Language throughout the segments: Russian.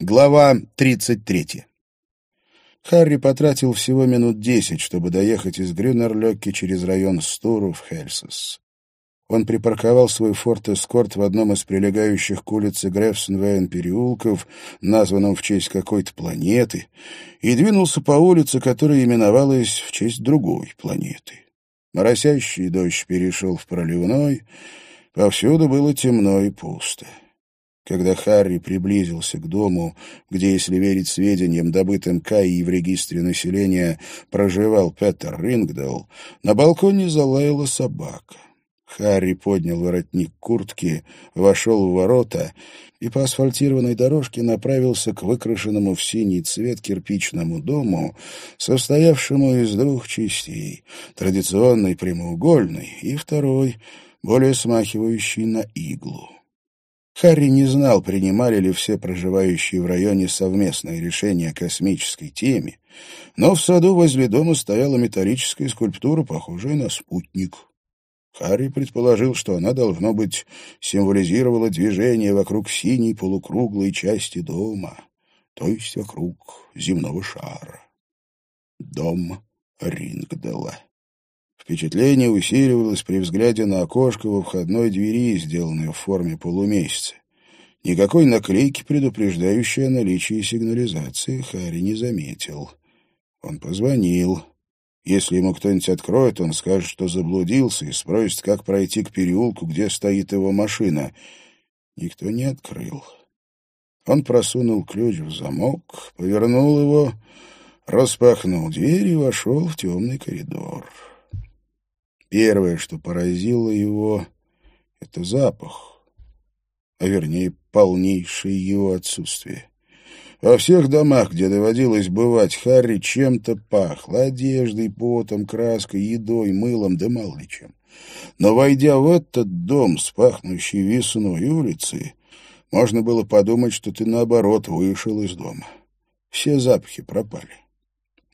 Глава 33. Харри потратил всего минут десять, чтобы доехать из Грюнерлёки через район Стуру в Хельсис. Он припарковал свой форт Эскорт в одном из прилегающих к улице Грефсенвейн переулков, названном в честь какой-то планеты, и двинулся по улице, которая именовалась в честь другой планеты. Моросящий дождь перешел в проливной, повсюду было темно и пусто. Когда Харри приблизился к дому, где, если верить сведениям, добытым Каей в регистре населения, проживал Петер Рингдал, на балконе залаяла собака. Харри поднял воротник куртки, вошел в ворота и по асфальтированной дорожке направился к выкрашенному в синий цвет кирпичному дому, состоявшему из двух частей — традиционной прямоугольной и второй, более смахивающей на иглу. Харри не знал, принимали ли все проживающие в районе совместное решение о космической теме, но в саду возле дома стояла металлическая скульптура, похожая на спутник. Харри предположил, что она, должно быть, символизировала движение вокруг синей полукруглой части дома, то есть вокруг земного шара. Дом Рингдела. Впечатление усиливалось при взгляде на окошко во входной двери, сделанной в форме полумесяца. Никакой наклейки, предупреждающей о наличии сигнализации, Харри не заметил. Он позвонил. Если ему кто-нибудь откроет, он скажет, что заблудился, и спросит, как пройти к переулку, где стоит его машина. Никто не открыл. Он просунул ключ в замок, повернул его, распахнул дверь и вошел в темный коридор. Первое, что поразило его, — это запах, а вернее полнейшее его отсутствие. Во всех домах, где доводилось бывать, Харри чем-то пахло — одеждой, потом, краской, едой, мылом, да мало ли чем. Но, войдя в этот дом с пахнущей весной улицей, можно было подумать, что ты, наоборот, вышел из дома. Все запахи пропали.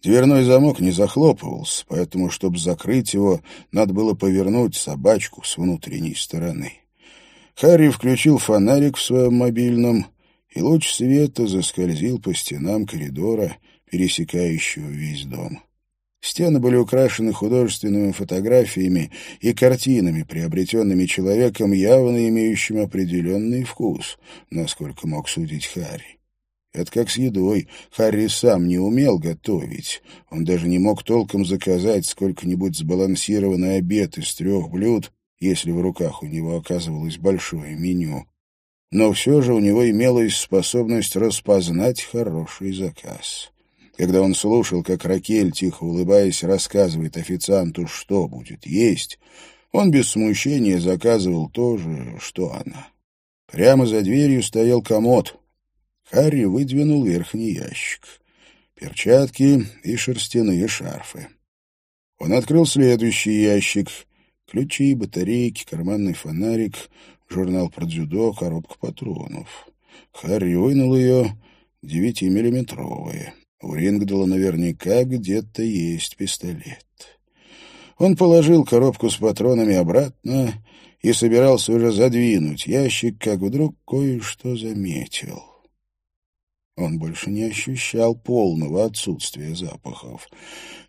Дверной замок не захлопывался, поэтому, чтобы закрыть его, надо было повернуть собачку с внутренней стороны. Харри включил фонарик в своем мобильном, и луч света заскользил по стенам коридора, пересекающего весь дом. Стены были украшены художественными фотографиями и картинами, приобретенными человеком, явно имеющим определенный вкус, насколько мог судить Харри. Это как с едой. Харри сам не умел готовить. Он даже не мог толком заказать сколько-нибудь сбалансированный обед из трех блюд, если в руках у него оказывалось большое меню. Но все же у него имелась способность распознать хороший заказ. Когда он слушал, как Ракель, тихо улыбаясь, рассказывает официанту, что будет есть, он без смущения заказывал то же, что она. Прямо за дверью стоял комод — Харри выдвинул верхний ящик. Перчатки и шерстяные шарфы. Он открыл следующий ящик. Ключи, батарейки, карманный фонарик, журнал про дзюдо, коробка патронов. Харри вынул ее, девятимиллиметровые. У Рингдала наверняка где-то есть пистолет. Он положил коробку с патронами обратно и собирался уже задвинуть ящик, как вдруг кое-что заметил. Он больше не ощущал полного отсутствия запахов.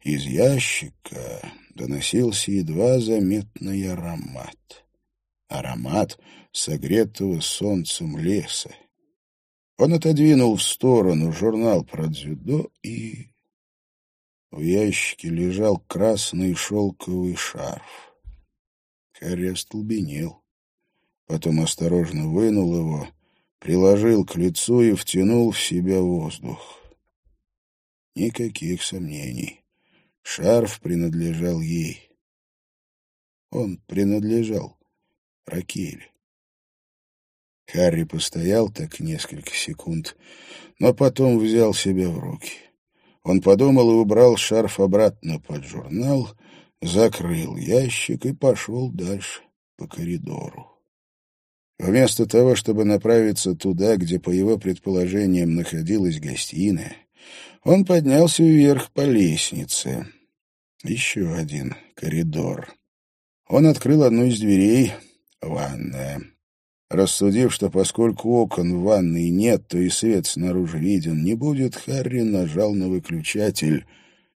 Из ящика доносился едва заметный аромат. Аромат согретого солнцем леса. Он отодвинул в сторону журнал про дзюдо и... В ящике лежал красный шелковый шарф. Харри остолбенел. Потом осторожно вынул его приложил к лицу и втянул в себя воздух. Никаких сомнений. Шарф принадлежал ей. Он принадлежал Ракеле. Харри постоял так несколько секунд, но потом взял себя в руки. Он подумал и убрал шарф обратно под журнал, закрыл ящик и пошел дальше по коридору. Вместо того, чтобы направиться туда, где, по его предположениям, находилась гостиная, он поднялся вверх по лестнице. Еще один коридор. Он открыл одну из дверей — ванная. Рассудив, что поскольку окон в ванной нет, то и свет снаружи виден не будет, Харри нажал на выключатель —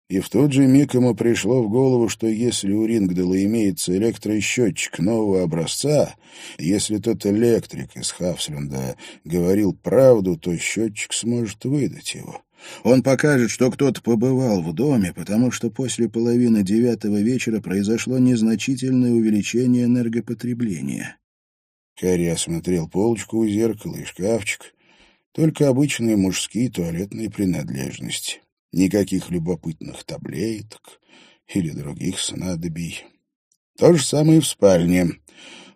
и в тот же миг ему пришло в голову, что если у Рингдала имеется электросчетчик нового образца, если тот электрик из Хавсленда говорил правду, то счетчик сможет выдать его. Он покажет, что кто-то побывал в доме, потому что после половины девятого вечера произошло незначительное увеличение энергопотребления. Харри осмотрел полочку у зеркала и шкафчик. Только обычные мужские туалетные принадлежности. Никаких любопытных таблеток или других снадобий. То же самое и в спальне.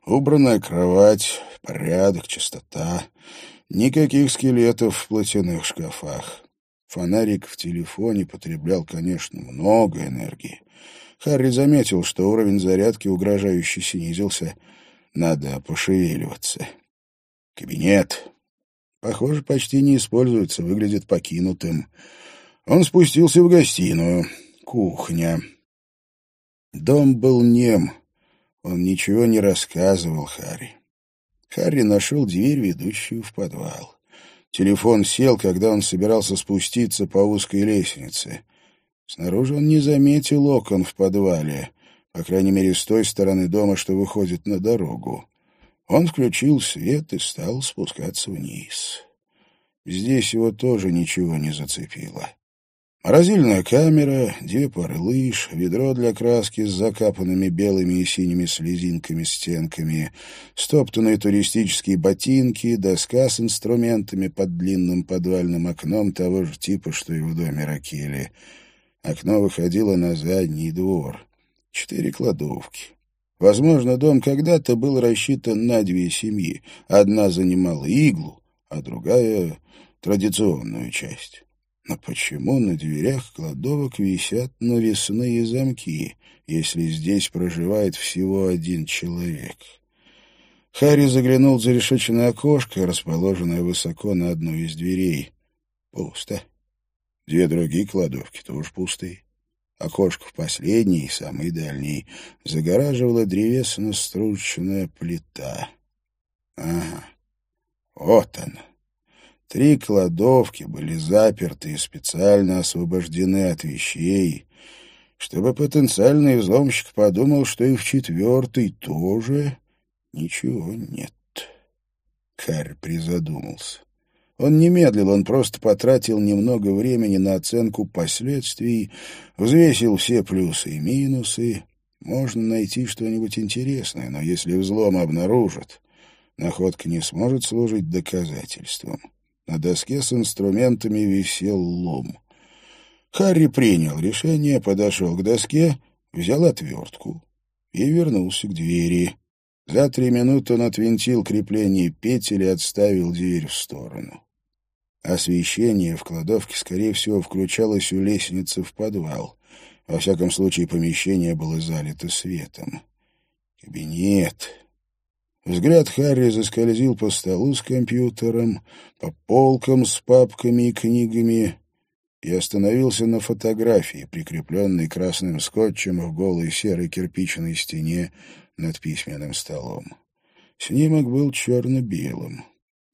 Убранная кровать, порядок, чистота. Никаких скелетов в платяных шкафах. Фонарик в телефоне потреблял, конечно, много энергии. Харри заметил, что уровень зарядки угрожающе снизился. Надо пошевеливаться. Кабинет. Похоже, почти не используется, выглядит покинутым. Он спустился в гостиную. Кухня. Дом был нем. Он ничего не рассказывал Харри. Харри нашел дверь, ведущую в подвал. Телефон сел, когда он собирался спуститься по узкой лестнице. Снаружи он не заметил окон в подвале, по крайней мере, с той стороны дома, что выходит на дорогу. Он включил свет и стал спускаться вниз. Здесь его тоже ничего не зацепило. Морозильная камера, две пары лыж, ведро для краски с закапанными белыми и синими слезинками стенками, стоптанные туристические ботинки, доска с инструментами под длинным подвальным окном того же типа, что и в доме Ракели. Окно выходило на задний двор. Четыре кладовки. Возможно, дом когда-то был рассчитан на две семьи. Одна занимала иглу, а другая — традиционную часть. Но почему на дверях кладовок висят навесные замки, если здесь проживает всего один человек? Харри заглянул за решечное окошко, расположенное высоко на одной из дверей. Пусто. Две другие кладовки тоже пустые. Окошко в последней, самой дальней, загораживала древесно-стручная плита. Ага, вот она. Три кладовки были заперты и специально освобождены от вещей, чтобы потенциальный взломщик подумал, что и в четвертой тоже ничего нет. Харри призадумался. Он не медлил, он просто потратил немного времени на оценку последствий, взвесил все плюсы и минусы. Можно найти что-нибудь интересное, но если взлом обнаружат, находка не сможет служить доказательством. На доске с инструментами висел лом. Харри принял решение, подошел к доске, взял отвертку и вернулся к двери. За три минуты он отвинтил крепление петель и отставил дверь в сторону. Освещение в кладовке, скорее всего, включалось у лестницы в подвал. Во всяком случае, помещение было залито светом. Кабинет. Взгляд Харри заскользил по столу с компьютером, по полкам с папками и книгами и остановился на фотографии, прикрепленной красным скотчем в голой серой кирпичной стене над письменным столом. Снимок был черно-белым.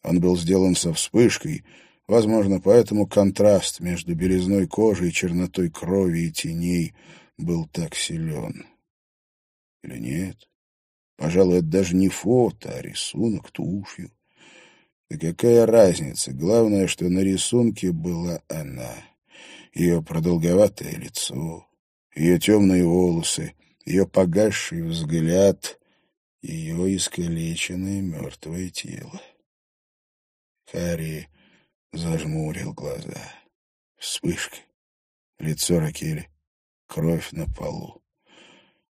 Он был сделан со вспышкой, возможно, поэтому контраст между белизной кожи и чернотой крови и теней был так силен. Или нет? Пожалуй, это даже не фото, а рисунок тушью. Да какая разница? Главное, что на рисунке была она. Ее продолговатое лицо, ее темные волосы, ее погасший взгляд, ее искалеченное мертвое тело. Харри зажмурил глаза. Вспышка. Лицо Ракели. Кровь на полу.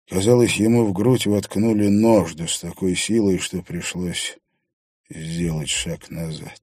Казалось, ему в грудь воткнули нож, да с такой силой, что пришлось сделать шаг назад.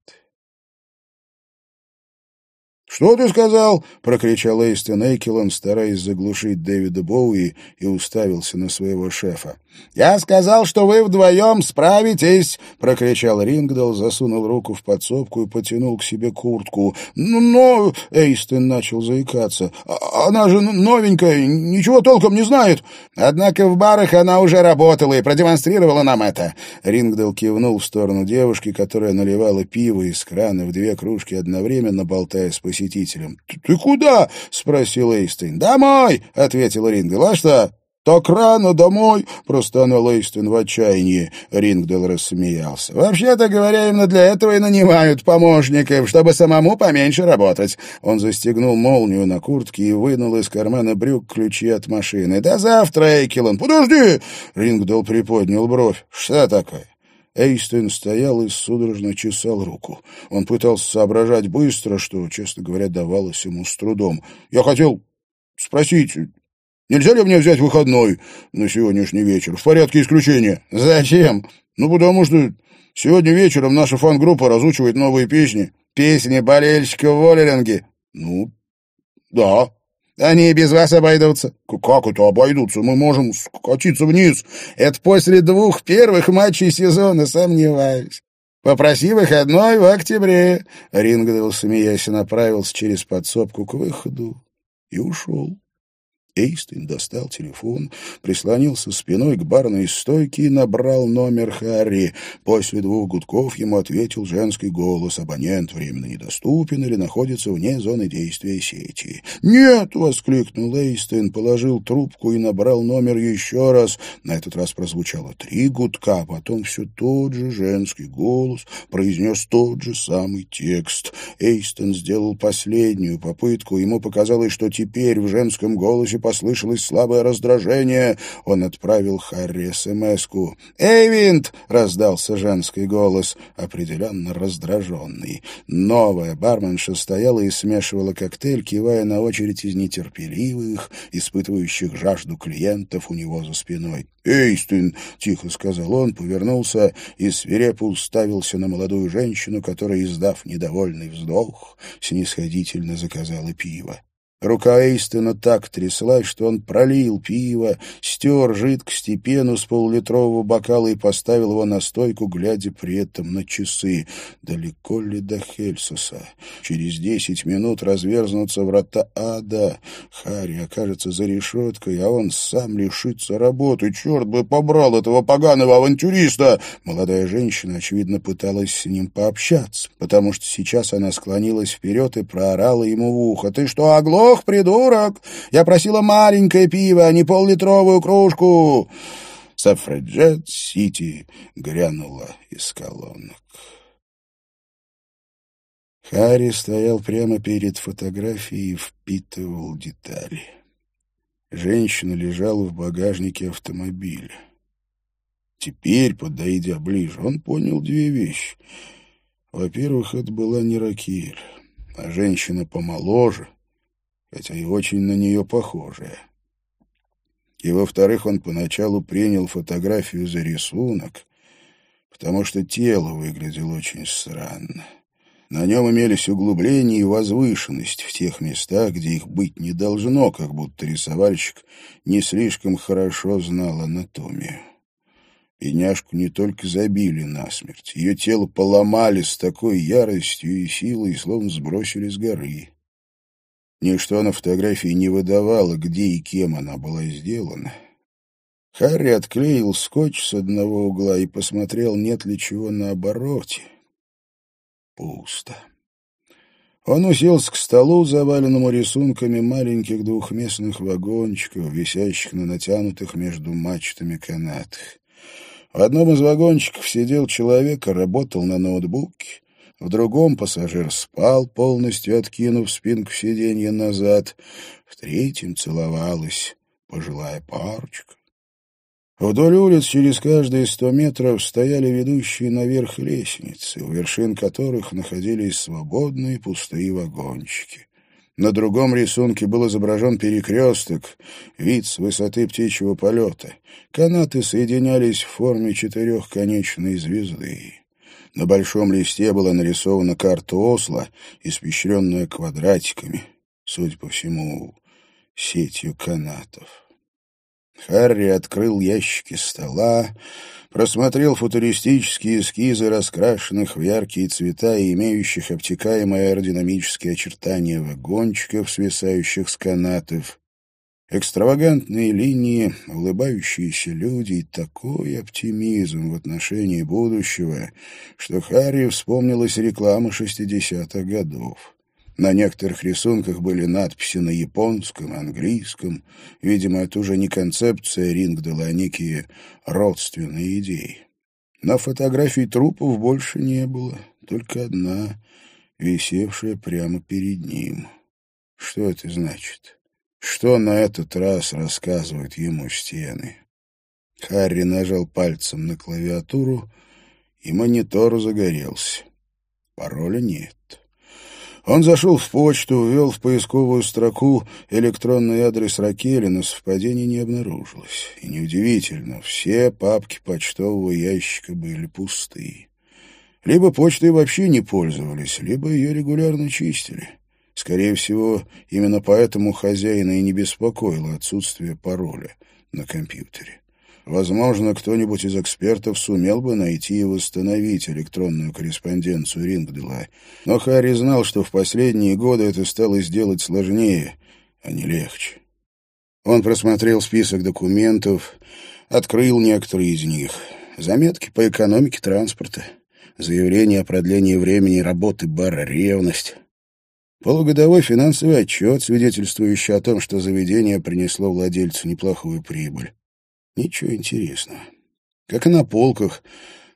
«Что ты сказал?» — прокричал Эйстон Эйкелон, стараясь заглушить Дэвида Боуи, и уставился на своего шефа. «Я сказал, что вы вдвоем справитесь!» — прокричал Рингдал, засунул руку в подсобку и потянул к себе куртку. «Ну, но...» — Эйстон начал заикаться. «А, «Она же новенькая, ничего толком не знает!» «Однако в барах она уже работала и продемонстрировала нам это!» Рингдал кивнул в сторону девушки, которая наливала пиво из крана в две кружки одновременно, болтая с посетителем. «Ты куда?» — спросил Эйстейн. «Домой!» — ответил Рингдал. «А что?» «Так рано домой!» — простонал Эйстон в отчаянии. Рингдал рассмеялся. «Вообще-то говоря, именно для этого и нанимают помощников, чтобы самому поменьше работать». Он застегнул молнию на куртке и вынул из кармана брюк ключи от машины. «До завтра, Эйкелон!» «Подожди!» — Рингдал приподнял бровь. «Что такое?» Эйстон стоял и судорожно чесал руку. Он пытался соображать быстро, что, честно говоря, давалось ему с трудом. «Я хотел спросить, нельзя ли мне взять выходной на сегодняшний вечер? В порядке исключения». «Зачем?» «Ну, потому что сегодня вечером наша фан-группа разучивает новые песни». «Песни болельщиков в Воллеринге?» «Ну, да». Они без вас обойдутся. Как это обойдутся? Мы можем скатиться вниз. Это после двух первых матчей сезона, сомневаюсь. Попроси выходной в октябре. Рингдейл, смеясь, направился через подсобку к выходу и ушел. Эйстин достал телефон, прислонился спиной к барной стойке и набрал номер Харри. После двух гудков ему ответил женский голос. Абонент временно недоступен или находится вне зоны действия сети. «Нет!» — воскликнул Эйстин, положил трубку и набрал номер еще раз. На этот раз прозвучало три гудка, а потом все тот же женский голос произнес тот же самый текст. Эйстон сделал последнюю попытку. Ему показалось, что теперь в женском голосе послышалось слабое раздражение. Он отправил Харри СМС-ку. «Эйвинт!» — раздался женский голос, определенно раздраженный. Новая барменша стояла и смешивала коктейль, кивая на очередь из нетерпеливых, испытывающих жажду клиентов у него за спиной. «Эйстин!» — тихо сказал он, повернулся и свирепо уставился на молодую женщину, которая, издав недовольный вздох, снисходительно заказала пиво. Рука Эйстона так тряслась, что он пролил пиво, стер жидкости пену с полулитрового бокала и поставил его на стойку, глядя при этом на часы. Далеко ли до Хельсуса? Через десять минут разверзнутся врата ада. Харри окажется за решеткой, а он сам лишится работы. Черт бы побрал этого поганого авантюриста! Молодая женщина, очевидно, пыталась с ним пообщаться, потому что сейчас она склонилась вперед и проорала ему в ухо. «Ты что, оглох?» Ох, придурок! Я просила маленькое пиво, а не поллитровую кружку!» Сафраджет-Сити грянула из колонок. Харри стоял прямо перед фотографией и впитывал детали. Женщина лежала в багажнике автомобиля. Теперь, подойдя ближе, он понял две вещи. Во-первых, это была не Ракель, а женщина помоложе — хотя и очень на нее похожая. И, во-вторых, он поначалу принял фотографию за рисунок, потому что тело выглядело очень странно. На нем имелись углубления и возвышенность в тех местах, где их быть не должно, как будто рисовальщик не слишком хорошо знал анатомию. Бедняжку не только забили насмерть, ее тело поломали с такой яростью и силой, словно сбросили с горы. Ничто на фотографии не выдавало, где и кем она была сделана. Харри отклеил скотч с одного угла и посмотрел, нет ли чего на обороте. Пусто. Он уселся к столу, заваленному рисунками маленьких двухместных вагончиков, висящих на натянутых между мачтами канатах. В одном из вагончиков сидел человек и работал на ноутбуке. В другом пассажир спал, полностью откинув спинку сиденья назад. В третьем целовалась пожилая парочка. Вдоль улиц через каждые сто метров стояли ведущие наверх лестницы, у вершин которых находились свободные пустые вагончики. На другом рисунке был изображен перекресток, вид с высоты птичьего полета. Канаты соединялись в форме четырехконечной звезды. На большом листе была нарисована карта Осло, испещренная квадратиками, судя по всему, сетью канатов. Харри открыл ящики стола, просмотрел футуристические эскизы, раскрашенных в яркие цвета и имеющих обтекаемые аэродинамические очертания вагончиков, свисающих с канатов, экстравагантные линии, улыбающиеся люди и такой оптимизм в отношении будущего, что Харри вспомнилась реклама шестидесятых годов. На некоторых рисунках были надписи на японском, английском. Видимо, это уже не концепция Рингдала, а некие родственные идеи. На фотографии трупов больше не было, только одна, висевшая прямо перед ним. Что это значит? Что на этот раз рассказывают ему стены? Харри нажал пальцем на клавиатуру, и монитор загорелся. Пароля нет. Он зашел в почту, ввел в поисковую строку электронный адрес Ракели, но совпадений не обнаружилось. И неудивительно, все папки почтового ящика были пусты. Либо почтой вообще не пользовались, либо ее регулярно чистили. Скорее всего, именно поэтому хозяина и не беспокоило отсутствие пароля на компьютере. Возможно, кто-нибудь из экспертов сумел бы найти и восстановить электронную корреспонденцию Рингдела. Но Харри знал, что в последние годы это стало сделать сложнее, а не легче. Он просмотрел список документов, открыл некоторые из них. Заметки по экономике транспорта, заявление о продлении времени работы бара «Ревность», полугодовой финансовый отчет, свидетельствующий о том, что заведение принесло владельцу неплохую прибыль. Ничего интересного. Как и на полках,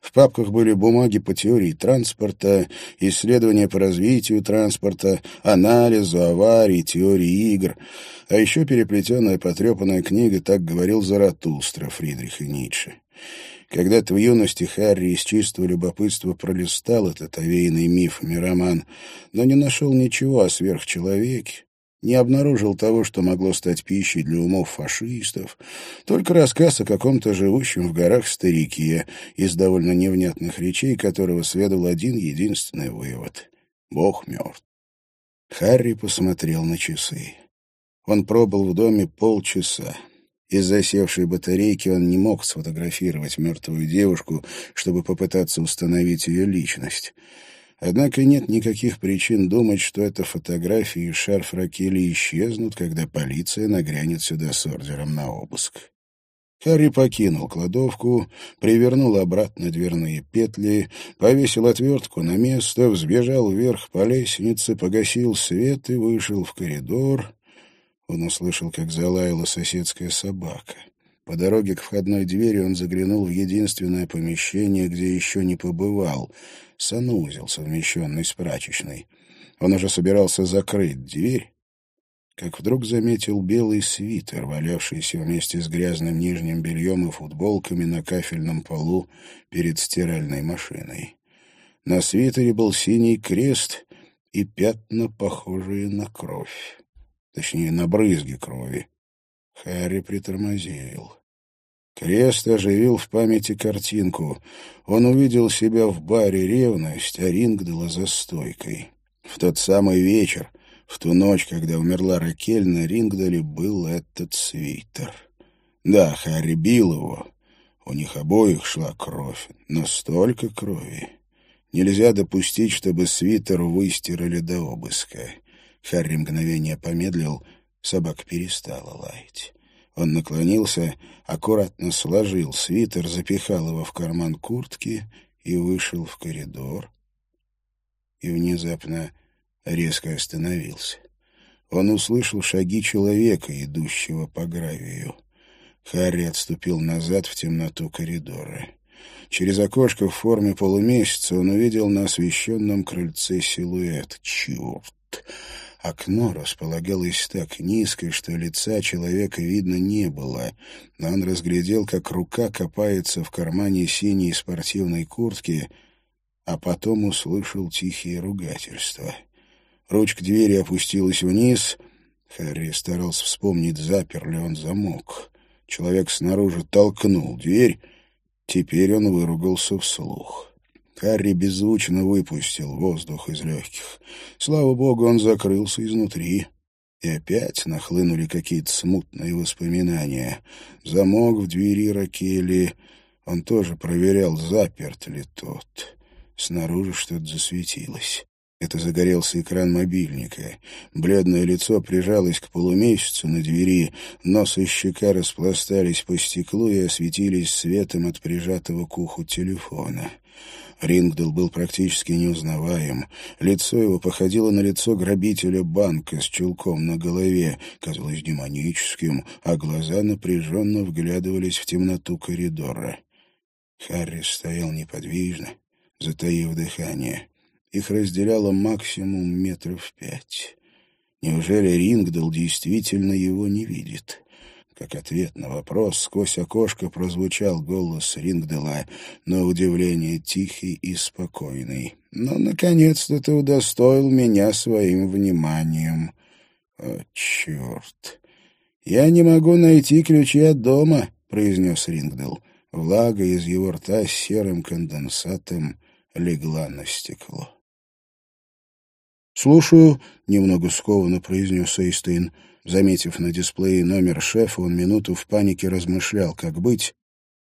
в папках были бумаги по теории транспорта, исследования по развитию транспорта, анализу аварий, теории игр, а еще переплетенная потрепанная книга «Так говорил Заратустра» Фридриха Ницше. Когда-то в юности Харри из чистого любопытства пролистал этот овеянный мифами роман, но не нашел ничего о сверхчеловеке, не обнаружил того, что могло стать пищей для умов фашистов, только рассказ о каком-то живущем в горах старике из довольно невнятных речей, которого следовал один единственный вывод — Бог мертв. Харри посмотрел на часы. Он пробыл в доме полчаса. Из засевшей батарейки он не мог сфотографировать мертвую девушку, чтобы попытаться установить ее личность. Однако нет никаких причин думать, что эта фотография и шарф Ракели исчезнут, когда полиция нагрянет сюда с ордером на обыск. Харри покинул кладовку, привернул обратно дверные петли, повесил отвертку на место, взбежал вверх по лестнице, погасил свет и вышел в коридор. Он услышал, как залаяла соседская собака. По дороге к входной двери он заглянул в единственное помещение, где еще не побывал — санузел, совмещенный с прачечной. Он уже собирался закрыть дверь, как вдруг заметил белый свитер, валявшийся вместе с грязным нижним бельем и футболками на кафельном полу перед стиральной машиной. На свитере был синий крест и пятна, похожие на кровь. Точнее, на брызги крови. Харри притормозил. Крест оживил в памяти картинку. Он увидел себя в баре «Ревность», а Рингдала за стойкой. В тот самый вечер, в ту ночь, когда умерла Ракель, на Рингдале был этот свитер. Да, Харри бил его. У них обоих шла кровь. Но столько крови. Нельзя допустить, чтобы свитер выстирали до обыска. Харри мгновение помедлил — Собака перестала лаять. Он наклонился, аккуратно сложил свитер, запихал его в карман куртки и вышел в коридор. И внезапно резко остановился. Он услышал шаги человека, идущего по гравию. Харри отступил назад в темноту коридора. Через окошко в форме полумесяца он увидел на освещенном крыльце силуэт. Черт! Окно располагалось так низко, что лица человека видно не было, но он разглядел, как рука копается в кармане синей спортивной куртки, а потом услышал тихие ругательства. Ручка двери опустилась вниз. Харри старался вспомнить, запер ли он замок. Человек снаружи толкнул дверь. Теперь он выругался вслух. Харри беззвучно выпустил воздух из легких. Слава богу, он закрылся изнутри. И опять нахлынули какие-то смутные воспоминания. Замок в двери Ракели. Он тоже проверял, заперт ли тот. Снаружи что-то засветилось. Это загорелся экран мобильника. Бледное лицо прижалось к полумесяцу на двери, нос и щека распластались по стеклу и осветились светом от прижатого к уху телефона. Рингдал был практически неузнаваем. Лицо его походило на лицо грабителя банка с чулком на голове, казалось демоническим, а глаза напряженно вглядывались в темноту коридора. Харри стоял неподвижно, затаив дыхание. Их разделяло максимум метров пять. Неужели Рингдал действительно его не видит? Как ответ на вопрос, сквозь окошко прозвучал голос Рингдела, на удивление тихий и спокойный. «Ну, наконец-то ты удостоил меня своим вниманием». «О, черт! Я не могу найти ключи от дома», — произнес Рингдел. Влага из его рта с серым конденсатом легла на стекло. «Слушаю», — немного скованно произнес Эйстейн. Заметив на дисплее номер шефа, он минуту в панике размышлял, как быть,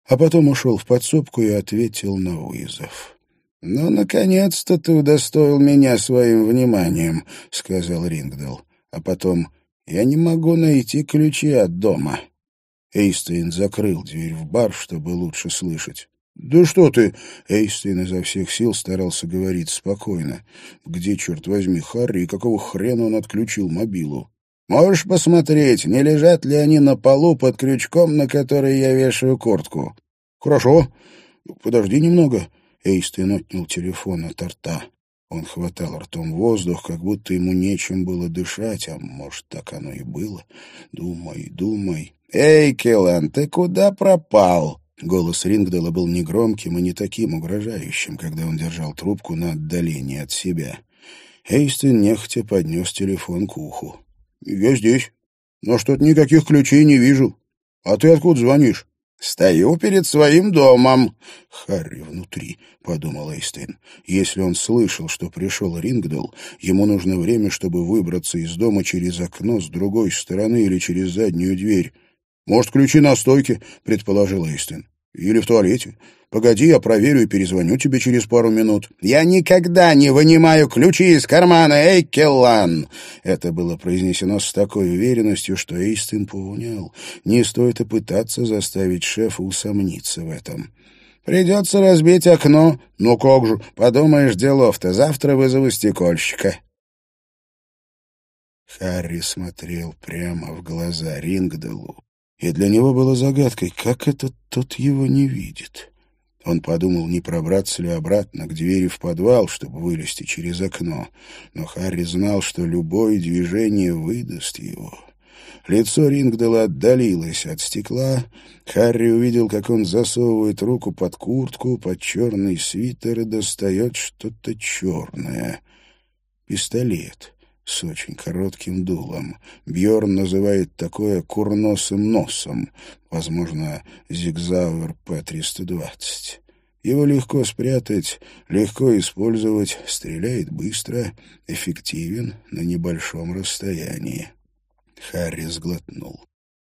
а потом ушел в подсобку и ответил на вызов. «Ну, наконец-то ты удостоил меня своим вниманием», — сказал Рингдал. А потом «Я не могу найти ключи от дома». Эйстейн закрыл дверь в бар, чтобы лучше слышать. «Да что ты!» — Эйстейн изо всех сил старался говорить спокойно. «Где, черт возьми, Харри и какого хрена он отключил мобилу?» Можешь посмотреть, не лежат ли они на полу под крючком, на который я вешаю куртку. Хорошо. Подожди немного. Эйстин отнял телефон от рта. Он хватал ртом воздух, как будто ему нечем было дышать, а может, так оно и было. Думай, думай. «Эй, Келлан, ты куда пропал?» Голос Рингдала был негромким и не таким угрожающим, когда он держал трубку на отдалении от себя. Эйстин нехотя поднес телефон к уху. «Я здесь. Но что-то никаких ключей не вижу. А ты откуда звонишь?» «Стою перед своим домом». «Харри внутри», — подумал Эйстейн. «Если он слышал, что пришел Рингдал, ему нужно время, чтобы выбраться из дома через окно с другой стороны или через заднюю дверь. Может, ключи на стойке?» — предположил Эйстейн. «Или в туалете. Погоди, я проверю и перезвоню тебе через пару минут. Я никогда не вынимаю ключи из кармана, эй, Келлан! Это было произнесено с такой уверенностью, что Эйстин понял. Не стоит и пытаться заставить шефа усомниться в этом. Придется разбить окно. Ну как же, подумаешь, делов-то. Завтра вызову стекольщика. Харри смотрел прямо в глаза Рингделу, и для него было загадкой, как этот тот его не видит. Он подумал, не пробраться ли обратно к двери в подвал, чтобы вылезти через окно. Но Харри знал, что любое движение выдаст его. Лицо Рингдала отдалилось от стекла. Харри увидел, как он засовывает руку под куртку, под черный свитер и достает что-то черное. Пистолет с очень коротким дулом. Бьорн называет такое курносым носом, возможно, Зигзауэр П-320. Его легко спрятать, легко использовать, стреляет быстро, эффективен на небольшом расстоянии. Харри сглотнул.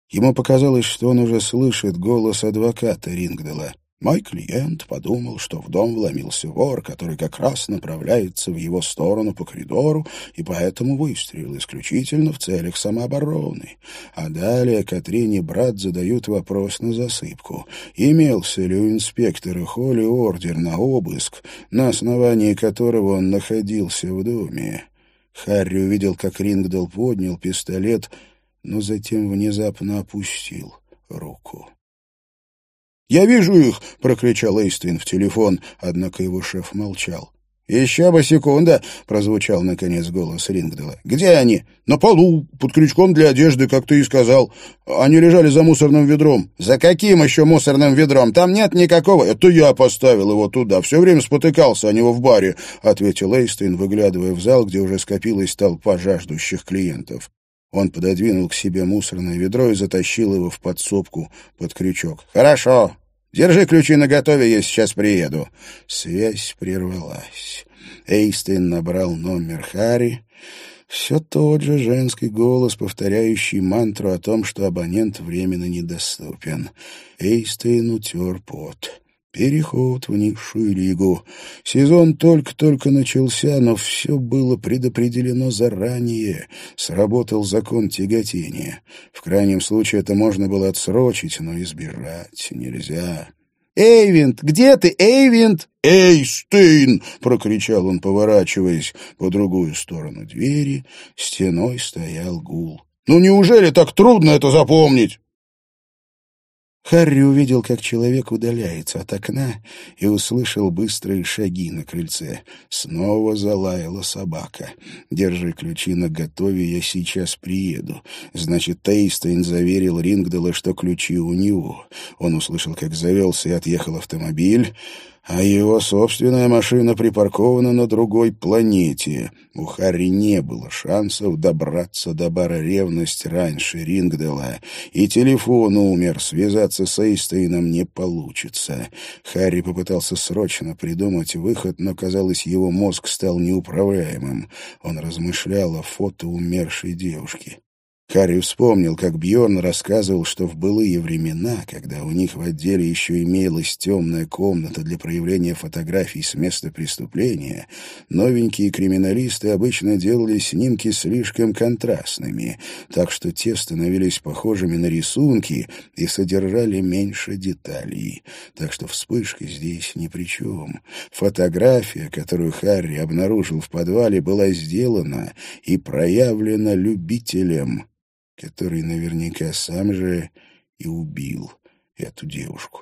Ему показалось, что он уже слышит голос адвоката Рингдела. Мой клиент подумал, что в дом вломился вор, который как раз направляется в его сторону по коридору, и поэтому выстрелил исключительно в целях самообороны. А далее Катрине брат задают вопрос на засыпку. Имелся ли у инспектора Холли ордер на обыск, на основании которого он находился в доме? Харри увидел, как Рингдал поднял пистолет, но затем внезапно опустил руку. «Я вижу их!» — прокричал Эйстин в телефон, однако его шеф молчал. «Еще бы секунда!» — прозвучал, наконец, голос Рингдела. «Где они?» «На полу, под крючком для одежды, как ты и сказал. Они лежали за мусорным ведром». «За каким еще мусорным ведром? Там нет никакого...» «Это я поставил его туда. Все время спотыкался, а не в баре», — ответил Эйстин, выглядывая в зал, где уже скопилась толпа жаждущих клиентов. Он пододвинул к себе мусорное ведро и затащил его в подсобку под крючок. «Хорошо, Держи ключи наготове, я сейчас приеду». Связь прервалась. Эйстейн набрал номер Харри. Все тот же женский голос, повторяющий мантру о том, что абонент временно недоступен. Эйстейн утер пот. Переход в низшую лигу. Сезон только-только начался, но все было предопределено заранее. Сработал закон тяготения. В крайнем случае это можно было отсрочить, но избежать нельзя. «Эйвент! Где ты, Эйвент?» «Эй, Стейн!» — прокричал он, поворачиваясь. По другую сторону двери стеной стоял гул. «Ну неужели так трудно это запомнить?» Харри увидел, как человек удаляется от окна, и услышал быстрые шаги на крыльце. Снова залаяла собака. «Держи ключи на готове, я сейчас приеду». Значит, Тейстейн заверил Рингдала, что ключи у него. Он услышал, как завелся и отъехал автомобиль а его собственная машина припаркована на другой планете. У Харри не было шансов добраться до бара «Ревность» раньше Рингдела, и телефон умер, связаться с Эйстейном не получится. Харри попытался срочно придумать выход, но, казалось, его мозг стал неуправляемым. Он размышлял о фото умершей девушки. Харри вспомнил, как Бьорн рассказывал, что в былые времена, когда у них в отделе еще имелась темная комната для проявления фотографий с места преступления, новенькие криминалисты обычно делали снимки слишком контрастными, так что те становились похожими на рисунки и содержали меньше деталей. Так что вспышка здесь ни при чем. Фотография, которую Харри обнаружил в подвале, была сделана и проявлена любителем который наверняка сам же и убил эту девушку.